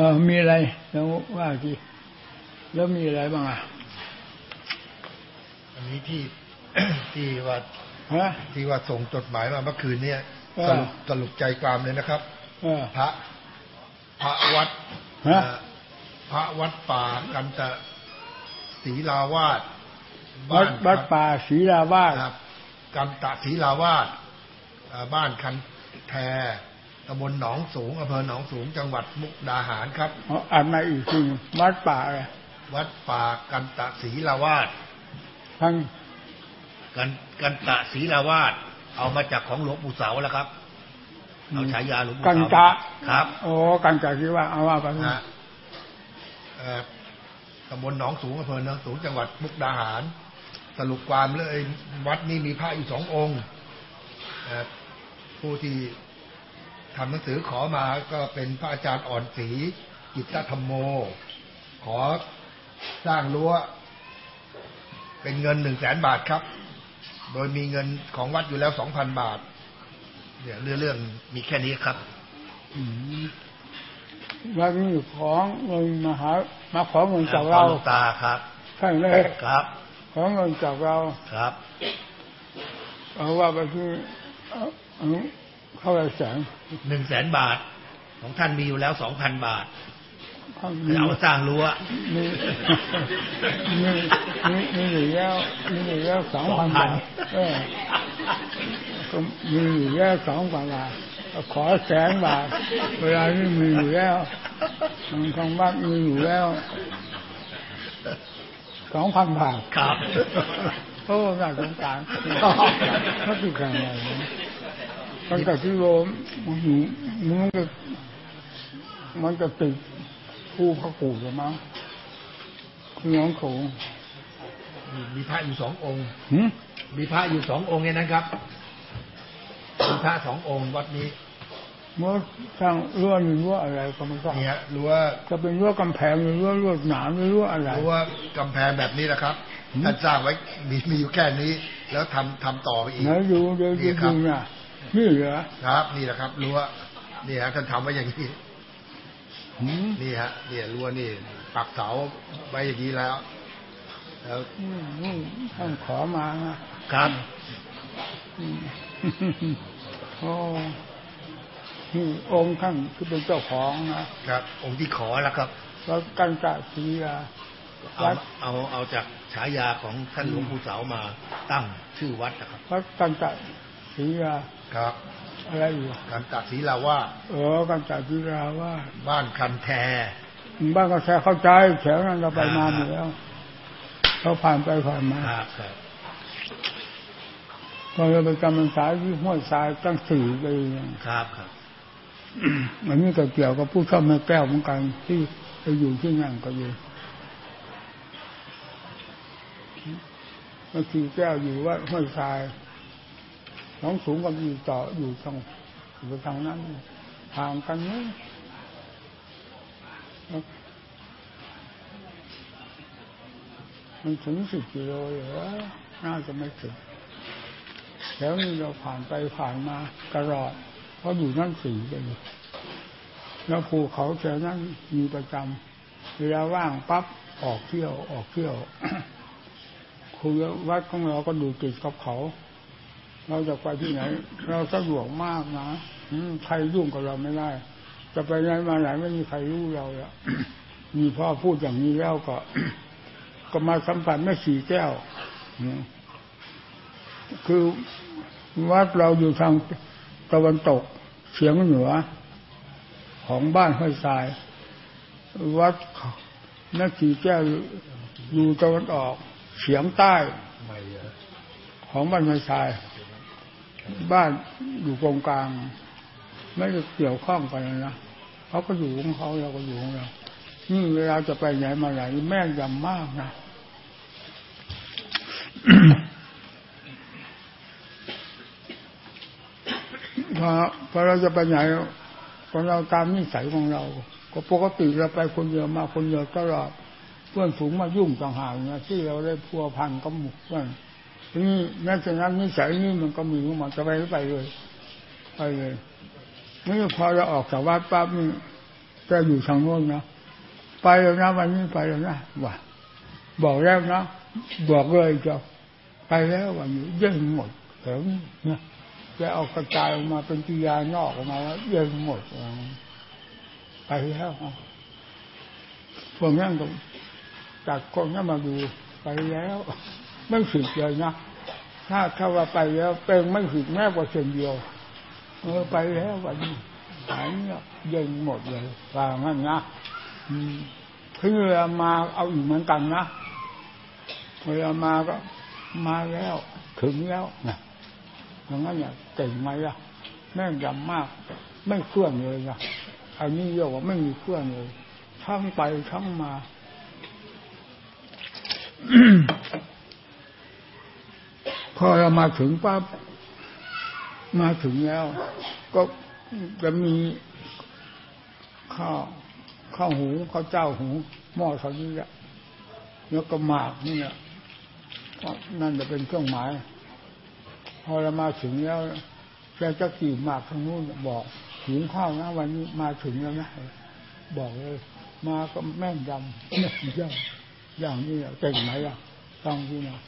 ออมีอะไรแล้วว่าทีแล้วมีอะไรบ้างอะอันนี้ที่ที่ว่าฮะที่ว่าส่งจดหมายมาเมื่อคืนเนี่ยเออสรุปสรุปใจความเลยนะครับเออพระพระวัดฮะเอ่อพระวัดป่ากันตะศีลาวาสวัดบ้านวัดป่าศรีลาวาสครับกันตะศรีลาวาสเอ่อบ้านคันแท ตำบลหนองสูงอำเภอหนองสูงจังหวัดมุกดาหารครับเอาอ่านมาอีกทีวัดป่าอะไรวัดป่ากันตะศรีลาวาสทั้งกันกันตะศรีลาวาสเอามาจากของหลวงปู่เสาร์แล้วครับเอาฉายาหลวงปู่กันเสาจะครับโอ้กันจะที่ว่าเอาว่าไปนะเอ่อตำบลหนองสูงอำเภอหนองสูงจังหวัดมุกดาหาร สรุปความเลยวัดนี้มีพระอยู่สององค์เอ่อผู้ที่ ทำหนังสือขอมาก็เป็นพระอาจารย์อ่อนศรีกิตตธรรมโม ขอสร้างรั้ว เป็นเงินหนึ่งแสนบาทครับ โดยมีเงินของวัดอยู่แล้วสองพันบาท เนี่ยเรื่องเรื่องมีแค่นี้ครับอืมวัดนี้ของเงินมาหามาขอเงินจากขอเราหลวงตาครับใช่เลยครับขอเงินจากเราครับเอาว่าไปที่เอา เอาเข้าไปแสงหนึ่งแสนบาท ของท่านมีอยู่แล้วสองพันบาทเขาคือเอามาสร้างรั้วมีมีมีมีอยู่แล้วมีอยู่แล้วสองพันบาทเออก็มีอยู่แล้วสองพันบาทขอแสนบาท เวลานี้มีอยู่แล้วทางทางบ้านมีอยู่แล้วสองพันบาทครับโอ้น่าสงสารเขาติดกันอะไร นะมันก็ที่โรมมันอยู่มันก็มันก็ติดผู้พระกูจะมั้งคือน้องโขงมีพระอยู่สององค์หืมมีพระอยู่สององค์เนี่ยนะครับมีพระสององค์วัดนี้เมื่อสร้างรั้วหรือรั้วอะไรก็ไม่ทราบเนี่ยรั้วจะเป็นรั้วกำแพงหรือรั้วรั้วหนามหรือรั้วอะไรรั้วกำแพงแบบนี้นะครับหืมท่านสร้างไว้มีมีอยู่แค่นี้ แล้วทำทำต่อไปอีกไหนดูเดี๋ยวดูนี่ครับดูน่ะ นี่เหรอครับ นี่แหละครับรั้วนี่ฮะท่านทำไว้อย่างนี้หืมนี่ฮะเนี่ยรั้วนี่ปักเสาไว้อย่างนี้แล้วแล้วอืมอืมท่านขอมานะครับอืมโอ้นี่องค์ท่านคือเป็นเจ้าของนะครับ องค์ที่ขอแล้วครับแล้วกันจะศรียาเอาวัดเอาเอาจากฉายาของท่านหลวงปู่เสามาตั้งชื่อวัดนะครับวัดกันจะ ศรียาครับอะไรอยู่การตัดศีลาวาสเออกันจะศรียาว่า บ้านคันแทบ้านก็แช่เข้าใจแถวนั้นเราไปมาหมดแล้วเขาผ่านไปผ่านมาครับครับตอนเราไปจำพรรษาที่ห้วยทรายตั้งสี่ปีครับครับอันนี้ก็เกี่ยวกับผู้ชอบแม่แก้วเหมือนกันที่ไปอยู่ที่นั่นก็อยู่เมื่อกี้แก้วอยู่ว่าห้วยทราย น้องสูงก็อยู่ต่ออยู่ทางอยู่ทางนั้นห่างกันนี้มันถึงสิบกิโลเหรอน่าจะไม่ถึงแล้วนี่เราผ่านไปผ่านมาตลอด เพราะอยู่นั่นสี่ปีแล้วภูเขาแถวนั้นมีประจำเวลาว่างปั๊บออกเที่ยวออกเที่ยวคือวัดของเราก็ดูติดกับเขา เราจะไปที่ไหน เราสะดวกมากนะอืใครยุ่งกับเราไม่ได้ จะไปไหนมาไหนไม่มีใครรู้เราอะมีพ่อพูดอย่างนี้แล้วก็ ก็มาสัมผัสแม่สีแก้วคือวัดเราอยู่ทางตะวันตกเฉียงเหนือ ของบ้านห้วยทราย วัดนักสีแก้วอยู่ตะวันออกเฉียงใต้ของบ้านห้วยทราย บ้านอยู่ตรงกลาง ไม่ได้เกี่ยวข้องกันนะเขาก็อยู่ของเขาเราก็อยู่ของเรานี่เวลาจะไปไหนมาไหนแม่นยำมากนะพอพอเราจะไปไหนก็เราตามนิสัยของเรา ก็ปกติเราไปคนเดียวมาคนเดียวตลอดเพื่อนฝูงมายุ่งต่างหากนะที่เราได้พัวพันกับหมู่เพื่อน นี่นั่นฉะนั้นนิสัยนี่มันก็มีของมันจะไปไปเลยไปเลยนี่พอเราออกจากวัดปั๊บนี่จะอยู่ทางโน้นนะไปแล้วนะวันนี้ไปแล้วนะว่าบอกแล้วนะบอกเลยจะไปแล้ววันนี้เย่งหมดเห็นเนี่ยจะเอากระจายออกมาเป็นกิยานอกออกมาแล้วเย่งหมดไปแล้วพวกนั้นก็จากคนนั้นมาดูไปแล้ว ไม่ผิดเลยนะถ้าถ้าว่าไปแล้วเป็นไม่ผิดแม้กว่าเส้นเดียวเออไปแล้ววันนี้หายเงียบเย็นหมดเลยว่างั้นนะคือเวลามาเอาอีกเหมือนกันนะเวลามาก็มาแล้วถึงแล้วนะอย่างนั้นเนี่ยเก่งไหมล่ะแม่งยำมาก ไม่เคลื่อนเลยนะอันนี้เรียกว่าไม่มีเคลื่อนเลยทั้งไปทั้งมา พอเรามาถึงปั๊บมาถึงแล้ว ก็จะมีข้าวข้าวหูข้าวเจ้าหูหม้อเท่านี้แหละแล้วก็หมากนี่แหละนั่นจะเป็นเครื่องหมาย พอเรามาถึงแล้วแกจะขี่หมากทางนู้นบอกถึงข้าวนะวันนี้มาถึงแล้วนะบอกเลย มาก็แม่นยำแม่นยำอย่างนี้เก่งไหมล่ะต้องที่นะ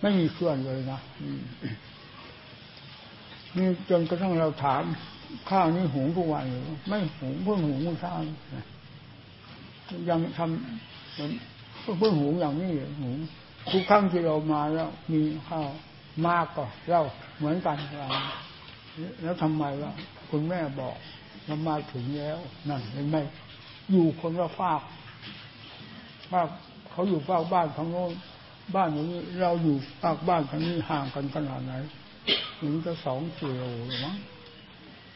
ไม่มีเคลื่อนเลยนะนี่จนกระทั่งเราถามข้าวนี่หุงทุกวันหรือไม่หุงเพิ่งหุงเมื่อเช้ายังทำเพิ่งหุงอย่างนี้หุงทุกครั้งที่เรามาแล้ว มีข้าวมากก็เราเหมือนกันแล้วทำไมวะคุณแม่บอกเรามาถึงแล้วนั่นเห็นไหมอยู่คนละฝากฝากเขาอยู่ฝากบ้านทางโน้น บ้านนี้เราอยู่ฝากบ้านทางนี้ห่างกันขนาดไหนถึงจะสองกิโลหรือมั้ง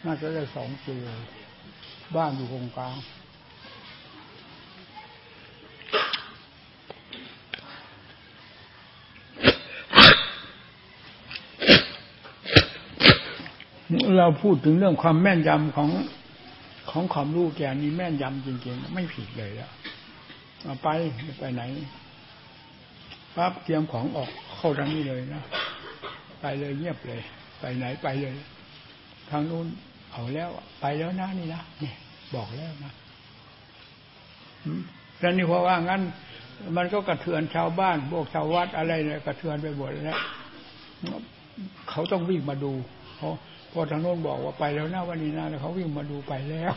น่าจะได้สองกิโลบ้านอยู่ตรงกลางเราพูดถึงเรื่องความแม่นยำของของความรู้แกนี้แม่นยำจริงๆ ไม่ผิดเลยแล้วไปไปไหน ปั๊บเตรียมของออกเข้าทางนี้เลยนะไปเลยเงียบเลย ไปไหนไปเลย ทางนู้นเอาแล้ว ไปแล้วนะนี่นะเนี่ยบอกแล้วนะแล้วนี่เพราะว่างั้น มันก็กระเทือนชาวบ้านพวกชาววัดอะไรเนี่ยกระเทือนไปหมดแล้วเขาต้องวิ่งมาดูเพราะพอทางโน้นบอกว่าไปแล้วนะวันนี้นะแล้วเขาวิ่งมาดูไปแล้ว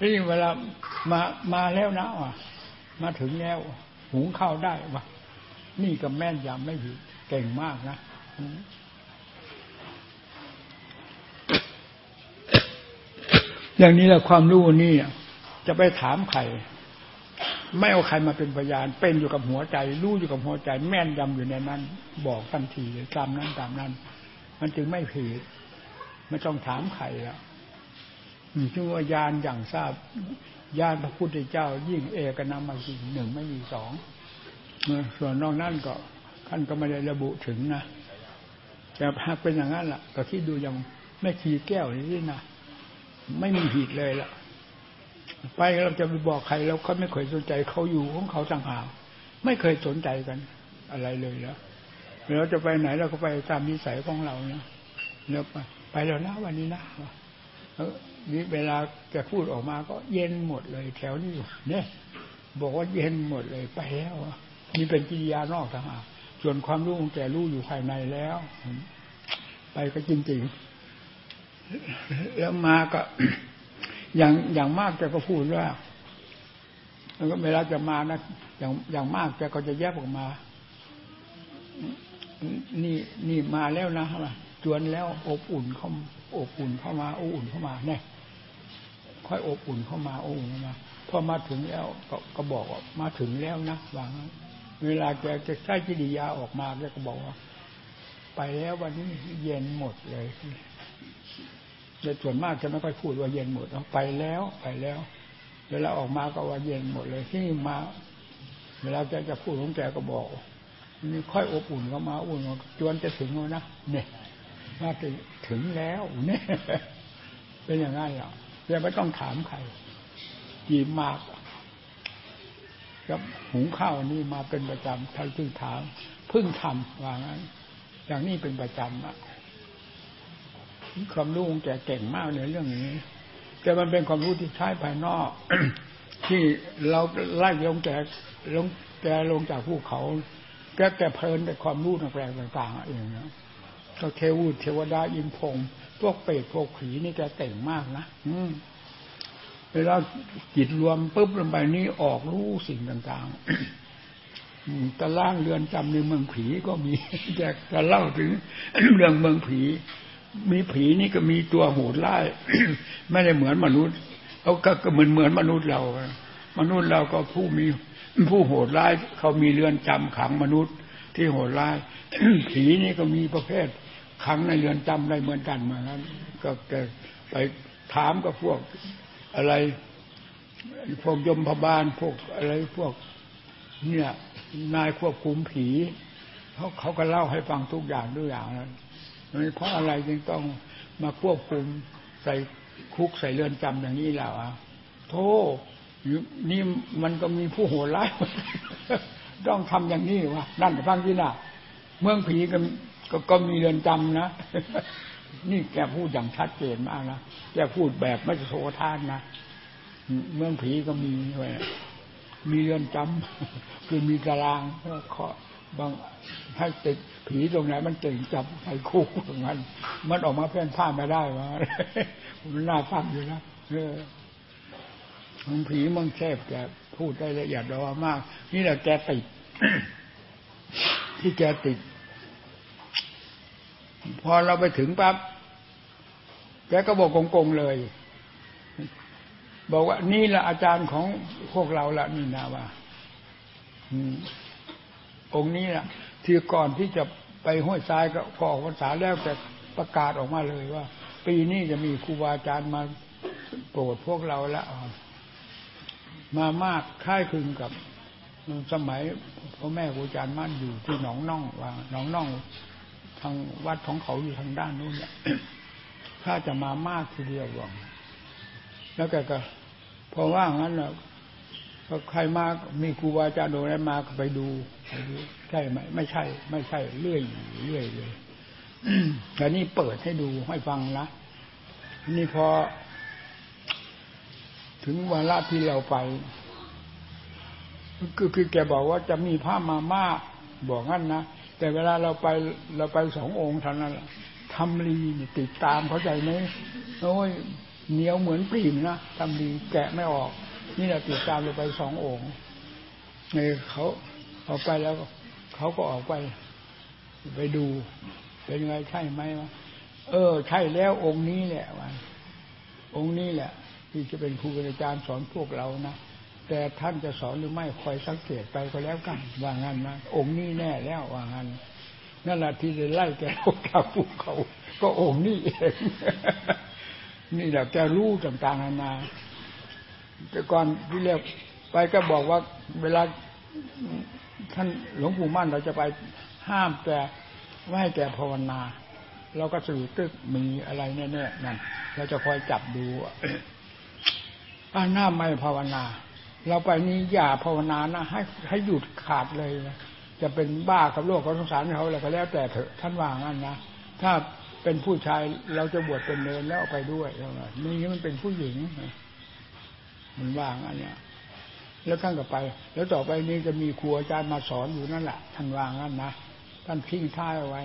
นี่เวลามามาแล้วนะว่ะมาถึงแล้ว หุงข้าวได้วะนี่ก็แม่นยำไม่ผิดเก่งมากนะอย่างนี้แหละความรู้นี่จะไปถามใครไม่เอาใครมาเป็นพยาน เป็นอยู่กับหัวใจ รู้อยู่กับหัวใจ แม่นยำอยู่ในนั้น บอกทันทีตามนั้นตามนั้น มันจึงไม่ผิดไม่ต้องถามใครแล้ว จึงว่ายานอย่างทราบญาณพระพุทธเจ้า ยิ่งเอกนามาสิหนึ่งไม่มีสองส่วนนอกนั่นก็ท่านก็ไม่ได้ระบุถึงนะแต่หากเป็นอย่างนั้นล่ะ ก็คิดดูอย่างแม่ขีแก้วนี่นะไม่มีหิดเลยล่ะ ไปเราจะไปบอกใครแล้วเขาไม่เคยสนใจเขาอยู่ของเขาต่างหากไม่เคยสนใจกัน อะไรเลยแล้วเราจะไปไหนเราก็ไปตามนิสัยของเรานะแล้วไปไปแล้วนะวันนี้นะ เวลาแกพูดออกมาก็เย็นหมดเลยแถวนี้เนี่ย บอกว่าเย็นหมดเลยไปแล้วนี่เป็นกิริยานอกทางหากส่วนความรู้ของแกรู้อยู่ภายในแล้ว ไปก็จริงๆแล้วมาก็อย่างอย่างมากแกก็พูดว่าแล้วก็เวลาจะมานะอย่างอย่างมากแกก็จะแยกออกมา นี่นี่มาแล้วนะจวนแล้วอบอุ่นเขา อบอุ่นเข้ามาอบอุ่นเข้ามาเนี่ยค่อยอบอุ่นเข้ามาอบอุ่นเข้ามาพอมาถึงแล้วก็ก็บอกว่ามาถึงแล้วนะวางเวลาแกจะใช้กิริยาออกมาแกก็บอกว่า ไปแล้ววันนี้เย็นหมดเลยแต่ส่วนมากจะไม่ค่อยพูดว่าเย็นหมดไปแล้วไปแล้ว เวลาออกมาก็ว่าเย็นหมดเลยที่มา เวลาแกจะพูดของแกก็บอกนี่ค่อยอบอุ่นเข้ามาอุ่นจวนจะถึงแล้วนะเนี่ย ว่าถึงแล้วเนี่ยเป็นอย่างนั้นหรอยังไม่ต้องถามใครกี่มากกับหุงข้าวนี่มาเป็นประจำท่านจึงถามพึ่งทำว่างั้น อย่างนี้เป็นประจำอะความรู้ของแกเก่งมากในเรื่องนี้ แต่มันเป็นความรู้ที่ใช้ภายนอก ที่เราไล่ลงแกลงแกลงจากภูเขาแกแกเพลินแต่ความรู้ต่างๆต่างๆเองนะ ก็เทวูเทวดาอินพงพวกเปรตพวกผีนี่แกเก่งมากนะอืเวลาจิตรวมปุ๊บลงไปนี้ออกรู้สิ่งต่างๆตะล่างเรือนจำในเมืองผีก็มีแกจะเล่าถึงเรื่องเมืองผี มีผีนี่ก็มีตัวโหดร้ายไม่ได้เหมือนมนุษย์เขาก็เหมือนเหมือนมนุษย์เรา มนุษย์เราก็ผู้มีผู้โหดร้ายเขามีเรือนจำขังมนุษย์ที่โหดร้ายผีนี่ก็มีประเภท ขังในเรือนจำได้เหมือนกันมานั้น ก็ไปถามกับพวกอะไร พวกยมพบาลพวกอะไรพวก เนี่ย นายควบคุมผีเขาเขาก็เล่าให้ฟังทุกอย่างด้วยอย่างนั้นเพราะอะไรจึงต้องมาควบคุมใส่คุกใส่เรือนจำอย่างนี้แล้วอะโธ่นี่มันก็มีผู้โหดร้ายต้องทำอย่างนี้วะนั่นฟังที่น่ะ เมืองผีก็ ก็ก็มีเรือนจำนะ นี่แกพูดอย่างชัดเจนมากนะ แกพูดแบบไม่โสทานนะ เมืองผีก็มีไว้มีเรือนจำคือมีตารางเคาะบางให้ติดผีตรงไหนมันเก่งจับใส่คุกตรงนั้น มันออกมาเพื่อนผ้าไม่ได้วะมันน่าฟังอยู่นะเออมึงผีมึงแคบแกพูดได้ละเอียดรอมาก นี่แหละแกติดที่แกติด พอเราไปถึงปั๊บแกก็บอกกงๆเลย บอกว่านี่แหละอาจารย์ของพวกเราละนี่นะว่าองค์นี้แหละที่ก่อนที่จะไปห้วยทรายก็ออกภาษาแล้วแต่ประกาศออกมาเลยว่า ปีนี้จะมีครูบาอาจารย์มาโปรดพวกเราล้วมามากค่ายคึงกับสมัยพ่อแม่ครูอาจารย์มั่นอยู่ที่หนองน่องว่าหนองน่อง ทางวัดของเขาอยู่ทางด้านนู้นเนี่ยถ้าจะมามากทีเดียวหรอกแล้วแกก็พอว่างั้นเนาะใครมามีครูบาอาจารย์โดนมาก็ไปดูไปดูใช่ไหมไม่ใช่ ไม่ใช่เรื่อยเรื่อยเลยแต่นี่เปิดให้ดูให้ฟังนะนี่พอ ถึงวาระที่เราไปคือคือแกบอกว่าจะมีผ้ามามากบอกงั้นนะ แต่เวลาเราไปเราไปสององค์เท่านั้นทำรีติดตามเข้าใจไหมโอ้ยเหนียวเหมือนปีมนะทำรีแกะไม่ออก นี่แหละติดตามเราไปสององค์ในเขาออกไปแล้วเขาก็ออกไป ไปดู เป็นไงใช่ไหมวะเออ ใช่แล้วองค์นี้แหละวันองค์นี้แหละ ที่จะเป็นครูอาจารย์สอนพวกเรานะ แต่ท่านจะสอนหรือไม่คอยสังเกตไปก็แล้วกัน ว่างั้นนะองค์นี้แน่แล้วว่างั้นนั่นแหละที่จะไล่แกออกจากภูเขา ก็องค์นี้เองนี่แหละแกรู้ต่างๆนานาแต่ก่อนที่เรียกไปก็บอกว่าเวลาท่านหลวงปู่มั่นเราจะไปห้ามแกไม่ให้แกภาวนา เราก็สื่อตึกมีอะไรแน่ๆนั่นเราจะคอยจับดูอ่าหน้าไม่ภาวนา เราไปนี้อย่าภาวนานะให้ให้หยุดขาดเลยนะจะเป็นบ้ากับโลกเขาสงสารเขาอะไรก็แล้วแต่เถอะท่านว่างั้นนะถ้าเป็นผู้ชายเราจะบวชเป็นเนรแล้วไปด้วยนี่มันเป็นผู้หญิงมันว่างอันเนี่ยแล้วท่านก็ไป แล้วต่อไปนี้จะมีครูอาจารย์มาสอนอยู่นั่นแหละท่านวางั้นนะท่านทิ้งท้ายเอาไว้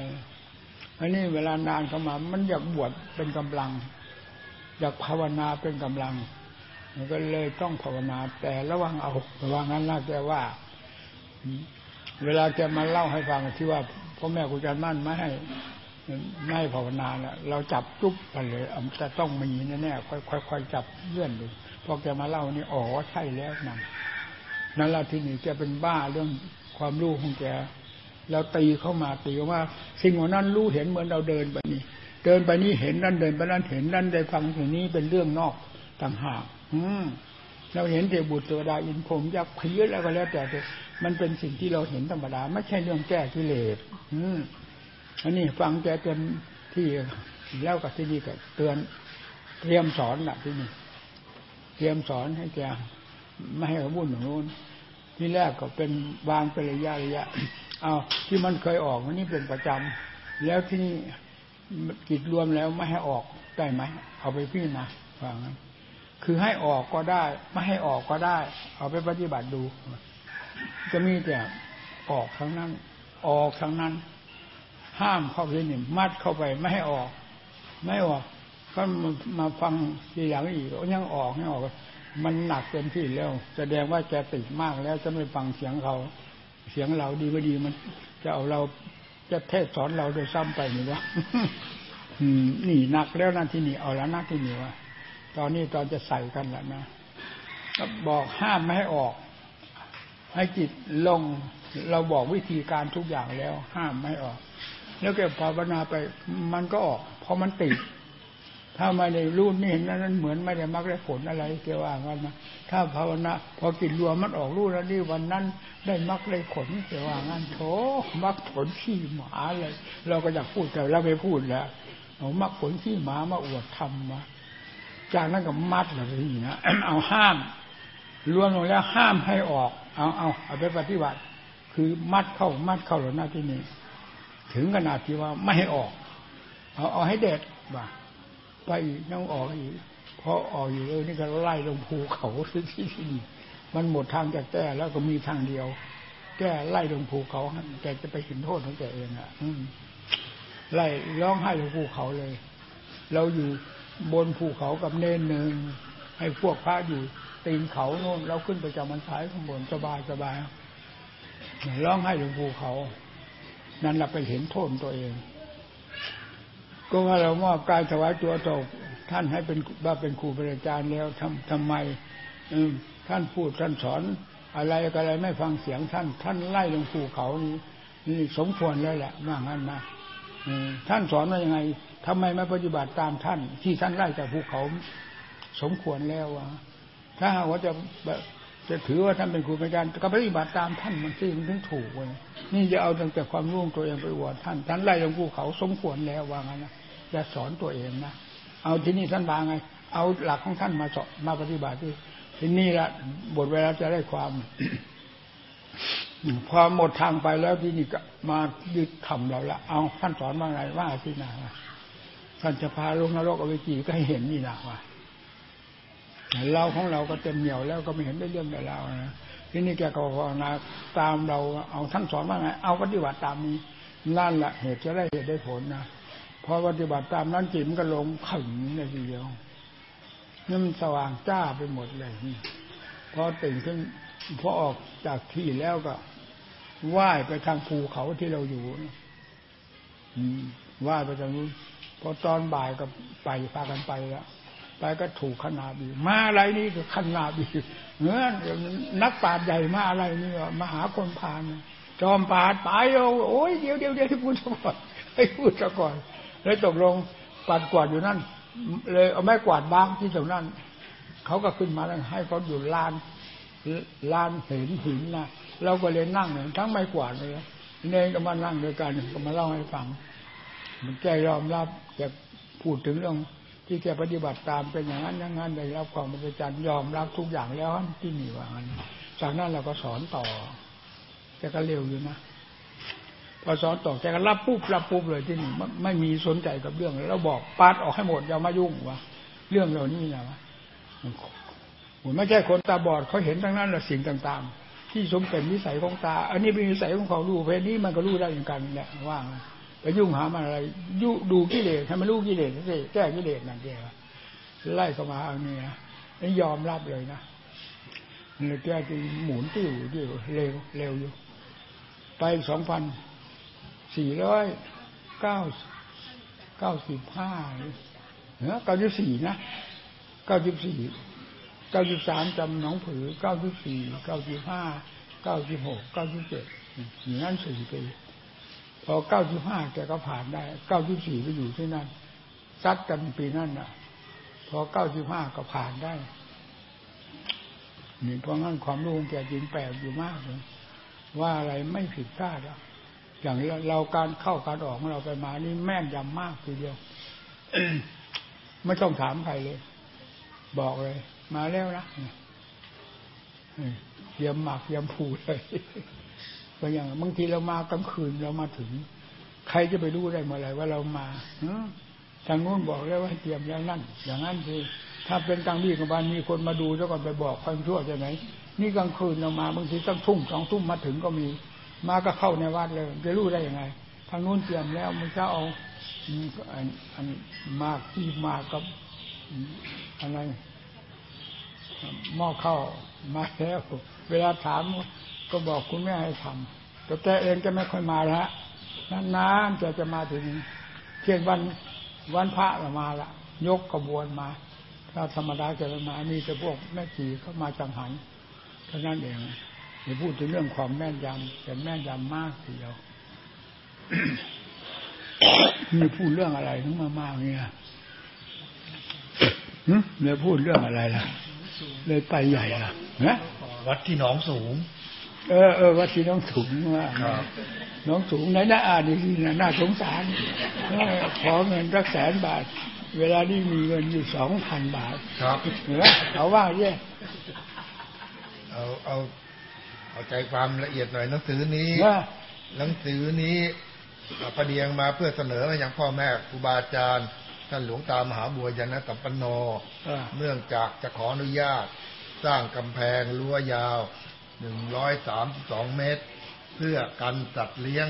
อันนี้เวลานานเข้ามา มันอยากบวชเป็นกำลัง อยากภาวนาเป็นกำลัง มันก็เลยต้องภาวนา แต่ระวังเอาระวังนั้นนะแกว่า เวลาแกมาเล่าให้ฟังที่ว่าพ่อแม่ครูอาจารย์มั่นไม่ให้ไม่ภาวนาแล้วเราจับจุ๊บไปเลยจะต้องมีแน่ๆค่อยๆจับเลื่อนดูพอแกมาเล่านี่อ๋อใช่แล้วนั่นนั่นละที่นี่แกเป็นบ้าเรื่องความรู้ของแกเราตีเข้ามาตีว่า สิ่งของนั้นรู้เห็นเหมือนเราเดินไปนี่เดินไปนี่เห็นนั่นเดินไปนั่นเห็นนั่นได้ฟังถึงนี้เป็นเรื่องนอก ต่างหากอืเราเห็นเทบุตรเทวดาอินพรมยักษ์พีแล้วก็แล้วแต่มันเป็นสิ่งที่เราเห็นธรรมดา ไม่ใช่เรื่องแก้กิเลสอืมอันนี้ฟังแกเตือนที่แล้วกับที่นี่ก็เตือนเตรียมสอนแหละที่นี่เตรียมสอนให้แกไม่ให้เขาบุ่นอย่างนู้นที่แรกก็เป็นวางเป็นระยะระยะ เอาที่มันเคยออกมันนี่เป็นประจำแล้วที่นี่จิตรวมแล้วไม่ให้ออกได้ไหมเอาไปพี่นะฟังนั้น คือให้ออกก็ได้ ไม่ให้ออกก็ได้ เอาไปปฏิบัติดู จะมีแต่ออกทั้งนั้น ออกทั้งนั้น ห้ามเข้าไปนี่มัดเข้าไปไม่ให้ออก ไม่ออกก็มาฟังทีหลังอีกยังออกไม่ออก มันหนักเต็มที่แล้ว แสดงว่าแกติดมากแล้วจะไม่ฟังเสียงเขา เสียงเราดีไม่ดีมัน จะเอาเราจะเทศสอนเราโดยซ้ำไปนี่วะนี่หนักแล้วนะที่นี่เอาแล้วนะที่นี่วะ ตอนนี้ตอนจะใส่กันแล้วนะบอกห้ามไม่ให้ออก ให้จิตลง เราบอกวิธีการทุกอย่างแล้ว ห้ามไม่ออก แล้วแกภาวนาไปมันก็ออก เพราะมันติด ถ้าม่ได้รู้นี่เห็นนั้นเหมือนไม่ได้มักได้ผลอะไรเกี่ยวว่ากันนะถ้าภาวนาพอกินรวมมันออกรู้แล้วนี่วันนั้นได้มักได้ผลเกี่ยวว่างั้นโถมักผลขี้หมาเลย เราก็อยากพูดแต่เราไม่พูดแล้วมักผลขี้หมามาอวดทำมา จากนั้นก็มัดเลยทีนะเอาห้ามรวมลงแล้วห้ามให้ออก เอาเอาเอาไปปฏิบัติ คือมัดเข้ามัดเข้าหรือหน้าที่นี้ ถึงขนาดที่ว่าไม่ให้ออก เอาเอาให้เด็ดว่าไปยังออกอีกพอออกอยู่เออนี่ก็ไล่ลงภูเขาที่ที่นี่มันหมดทางจากแก้แล้วก็มีทางเดียว แก้ไล่ลงภูเขาแกจะไปเห็นโทษของแกเองอะไล่ร้องไห้ลงภูเขาเลย เราอยู่ บนภูเขากับเนนหนึ่งให้พวกพระอยู่ตีนเขาโน่นเราขึ้นไปจากมันท้ายข้างบนสบายสบายร้องไห้ลงภูเขา นั่นเราไปเห็นโทษตัวเอง ก็ว่าเรามอบกายถวายตัวตกท่านให้เป็นว่าเป็นครูเป็นอาจารย์แล้วทำทำไมท่านพูดท่านสอนอะไรอะไรไม่ฟังเสียงท่าน ท่านไล่ลงภูเขานี้นี่สมควรแล้วแหละว่างั้นนะ ท่านสอนว่ายังไงทำไมไม่ปฏิบัติตามท่าน ที่ท่านไล่จากภูเขาสมควรแล้ววะถ้าว่าจะจะถือว่าท่านเป็นครูเป็นอาจารย์ก็ปฏิบัติตามท่านมันซึ่งถึงถูกเลยนี่จะเอาตั้งแต่ความรุ่งตัวเองไปอวดท่านท่านไล่ลงภูเขาสมควรแล้วว่างั้นนะจะสอนตัวเองนะเอาที่นี่ท่านบางไง เอาหลักของท่านมาสอนมาปฏิบัติที่ที่นี่ละบทเวลาจะได้ความ พอหมดทางไปแล้วที่นี่ก็มายึดทำเราละเอาท่านสอนว่าไงว่าที่นาท่านจะพาลงนรกเอาไปจีก็เห็นนี่นะว่าเราของเราก็เต็มเหนียวแล้วก็ไม่เห็นได้เรื่องได้ราวนะที่นี่แกก็ภาวนาตามเราเอาท่านสอนว่าไง เอาปฏิบัติตามนี้นั่นแหละเหตุจะได้เหตุได้ผลนะพอปฏิบัติตามนั้นจิตมันก็ลงขึงในทีเดียวนี่มันสว่างจ้าไปหมดเลยพอตื่นขึ้นพอออกจากที่แล้วก็ ว่ายไปทางภูเขาที่เราอยู่ว่ายไปทางนู้นพอตอนบ่ายก็ไปพากันไปแล้วไปก็ถูกขนาบีมาอะไรนี่ก็ขนาบีเนื้อนักปราชญ์ใหญ่มาอะไรนี่มาหาคนพานจอมปราดไปโอ้ยเดี๋ยวเดี๋ยวเดี๋ยวให้พูดซะก่อนให้พูดซะก่อนเลยตกลงปัดกวาดอยู่นั่น เลยเอาไม้กวาดบ้างที่ตรงนั้นเขาก็ขึ้นมาแล้วให้เขาอยู่ลานลานเห็นหินนะ เราก็เลยนั่งเนี่ยทั้งไม้กวาดเลยเนยก็มานั่งด้วยกันก็มาเล่าให้ฟัง มันแกยอมรับแกพูดถึงเรื่องที่แกปฏิบัติตามเป็นอย่างนั้นอย่างนั้นได้รับความเป็นจันยอมรับทุกอย่างแล้วที่นี่ว่างั้นจากนั้นเราก็สอนต่อแกก็เร็วอยู่นะพอสอนต่อแกก็รับปุ๊บรับปุ๊บเลยที่นี่ไม่มีสนใจกับเรื่องแล้วบอกปัดออกให้หมดอย่ามายุ่งวะเรื่องเหล่านี้นะวะไม่ใช่คนตาบอดเขาเห็นทั้งนั้นแหละสิ่งต่าง ๆ ที่สมเป็นนิสัยของตา อันนี้เป็นนิสัยของเขาดูเพศนี้มันก็รู้ได้เหมือนกันแหละว่าไปยุ่งหามันอะไรยุดูกิเลสให้มันรู้กิเลสสิแก้กิเลสนั่นเองไล่เข้ามาอันนี้นะนี่ยอมรับเลยนะเลยแก้จะหมุนติ้วติ้วเร็วเร็วอยู่ ไปสองพันสี่ร้อยเก้าเก้าสิบห้าเนอเก้าสิบสี่นะเก้าสิบสี่ ก้าสิบสามจำหนองผือเก้าสิบสี่เก้าสิบห้าเก้าสิบหกเก้าสิบเจ็ดอย่างนั้นสี่ปีพอเก้าสิบห้าแกก็ผ่านได้เก้าสิบสี่ไปอยู่ที่นั่นซัดกันปีนั้นน่ะ พอเก้าสิบห้าก็ผ่านได้นี่เพราะงั้นความรู้ของแกจิงแปลกอยู่มากเลยว่าอะไรไม่ผิดพลาดอะอย่างเราการเข้าการออกของเราไปมานี่แม่นยำมากทีเดียว ไม่ต้องถามใครเลย บอกเลย มาแล้วนะเยี่ยมหมากเยี่ยมผูเลยก็อย่างบางทีเรามากลางคืนเรามาถึง ใครจะไปรู้ได้เมื่อไรว่าเรามาทางนู้นบอกแล้วว่าเตรียมอย่างนั้นอย่างนั้นคือถ้าเป็นกลางวี่กลางวันมีคนมาดูแล้วก็ไปบอกความชั่วใช่ไหมนี่กลางคืนเรามาบางทีต้องทุ่มสองทุ่มมาถึงก็มี มาก็เข้าในวัดเลยจะรู้ได้ยังไง ทางนู้นเตรียมแล้วมันจะเอาอันมากที่มากับอะไร หม้อข้าวมาแล้วเวลาถามก็บอกคุณแม่ให้ทำแต่แกเองจะไม่ค่อยมาละนานๆจะจะมาถึงเช่นวันวันพระมาละยกขบวนมา ถ้าธรรมดาจะมามีแต่พวกแม่จีเข้ามาจังหันเท่านั้นเองอย่าพูดถึงเรื่องความแม่นยำแต่แม่นยำมากทีเดียวมีพูดเรื่องอะไรทั้งมามากเนี่ยเนี่ยพูดเรื่องอะไรล่ะ เลยไปใหญ่ล่ะนะวัดที่หนองสูง เออเออวัดที่น้องสูงว่าน้องสูงไหนน่าอ่านดีนะน่าสงสารขอเงินสักแสนบาท เวลานี้มีเงินอยู่สองพันบาท ครับเหนือเขาว่าเย่เอาเอาเอาใจความละเอียดหน่อยหนังสือนี้หนังสือนี้ประเดียงมาเพื่อเสนอมาอย่างพ่อแม่ครูบาอาจารย์ ท่านหลวงตามหาบัวยานะตัมปโนเนื่องจากจะขออนุญาต สร้างกำแพงรั้วยาวหนึ่งร้อยสามสองเมตร เพื่อกันสัตว์เลี้ยง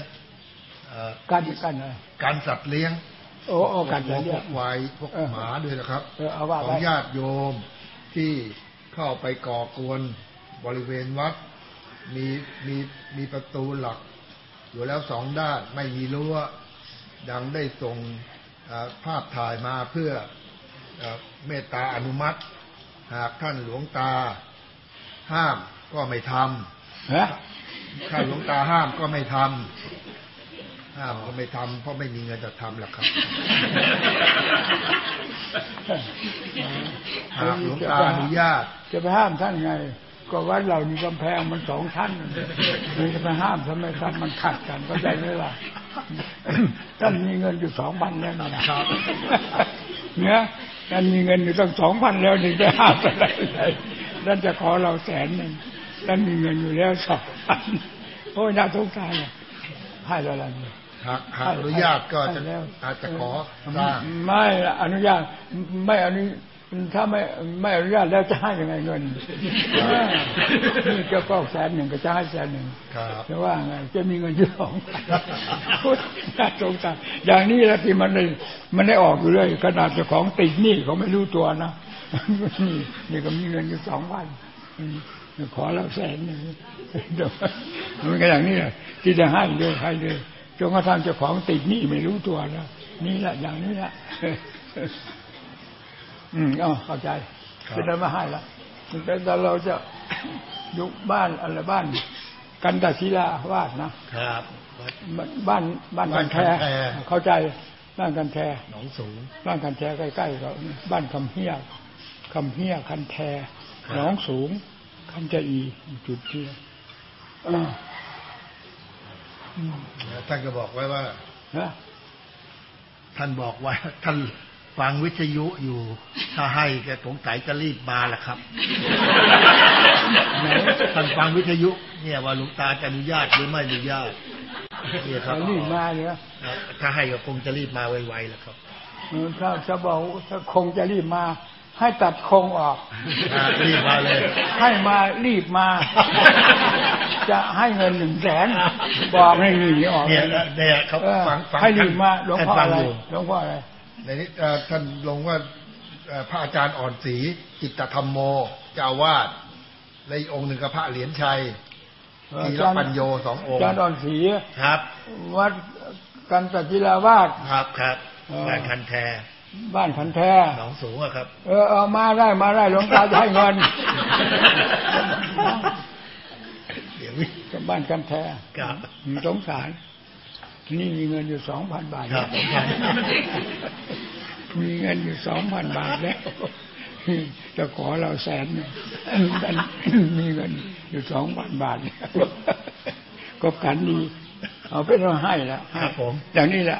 การกันอะไรการสัตว์เลี้ยง โอ้โอ้การพวกควายพวกหมาด้วยนะครับของญาติโยมที่เข้าไปก่อกวนบริเวณวัด มีมีมีประตูหลัก อยู่แล้วสองด้านไม่มีรั้วดังได้ส่ง ภาพถ่ายมาเพื่อเมตตาอนุมัติ หากท่านหลวงตาห้ามก็ไม่ทำถ้าหลวงตาห้ามก็ไม่ทำห้ามก็ไม่ทำเพราะไม่มีเงินจะทำหรอกครับหากหลวงตาอนุญาต จะไปห้ามท่านไง ก็วัดเรามีกำแพงมันสองชั้นมันจะไปห้ามทำไมครับ มันขัดกันก็ใจไหมล่ะ ท่านมีเงินอยู่สองพันแล้วนะครับเนี่ยท่านมีเงินอยู่ตั้งสองพันแล้วนี่จะห้ามอะไรเลยท่านจะขอเราแสนหนึ่งท่านมีเงินอยู่แล้วสองพันโอ้ยน่าสงสารให้แล้วล่ะหากหากอนุญาตก็จะอาจจะขอสร้างไม่อนุญาตไม่อนุ ถ้าไม่ไม่อนุญาตแล้วจะให้ยังไงเงินนี่จะก็แสนหนึ่งก็จะให้แสนหนึ่งจะว่าไงจะมีเงินอยู่สองพูดน่าสงสารอย่างนี้แหละที่มันได้มันได้ออกอยู่เลยขนาดเจ้าของติดนี่เขาไม่รู้ตัวนะนี่นี่ก็มีเงินอยู่สองพันขอเราแสนหนึ่งมันก็อย่างนี้แหละที่จะให้เลยให้เลยจนกระทั่งเจ้าของติดนี่ไม่รู้ตัวแล้วนี่แหละอย่างนี้แหละ อืมอ๋อเข้าใจจะได้มาให้ละแต่เราจะยุบ้านอะไรบ้าน กันตศิลาวาดนะครับ บ้านบ้านกันแท้เข้าใจบ้านกันแท้หนองสูงบ้านกันแท้ใกล้ๆก็บ้านคำเฮียคำเฮียคันแทหนองสูงคันจะอีจุดที่ท่านก็บอกไว้ว่าท่านบอกไว้ท่านฟังวิทยุอยู่ ถ้าให้แกสงสัยจะรีบมาแหละครับท่านฟังวิทยุ เนี่ยว่าหลวงตาจะอนุญาตหรือไม่อนุญาตเนี่ยครับรีบมาเนี่ยถ้าให้ก็คงจะรีบมาไวๆแหละครับถ้าจะบอกถ้าคงจะรีบมา ให้ตัดคงออกรีบมาเลย ให้มารีบมา จะให้เงินหนึ่งแสนบอกให้รีบออกเนี่ยเนี่ยเขาฟังให้รีบมาหลวงพ่ออะไรหลวงพ่ออะไรในนี้ท่านลงว่า พระอาจารย์อ่อนศรีจิตธรรมโมเจ้าวาดในองค์หนึ่งกับพระเหรียญชัยทีรปัญโยสององค์อาจารย์อ่อนศรีครับ วัดกันตจิราวาสครับครับบ้านคันแทบ้านคันแทหนองสูงอะครับ เออเอามาได้มาได้หลวงตาจะให้เงินเดี๋ยวบ้านกันแท้ครับสงสารนี่มีเงินอยู่สองพันบาทครับ มีเงินอยู่สองพันบาทแล้วจะขอเราแสนมีเงินอยู่สองพันบาทก็กันดีเอาไปเราให้แล้วครับผมอย่างนี้แหละ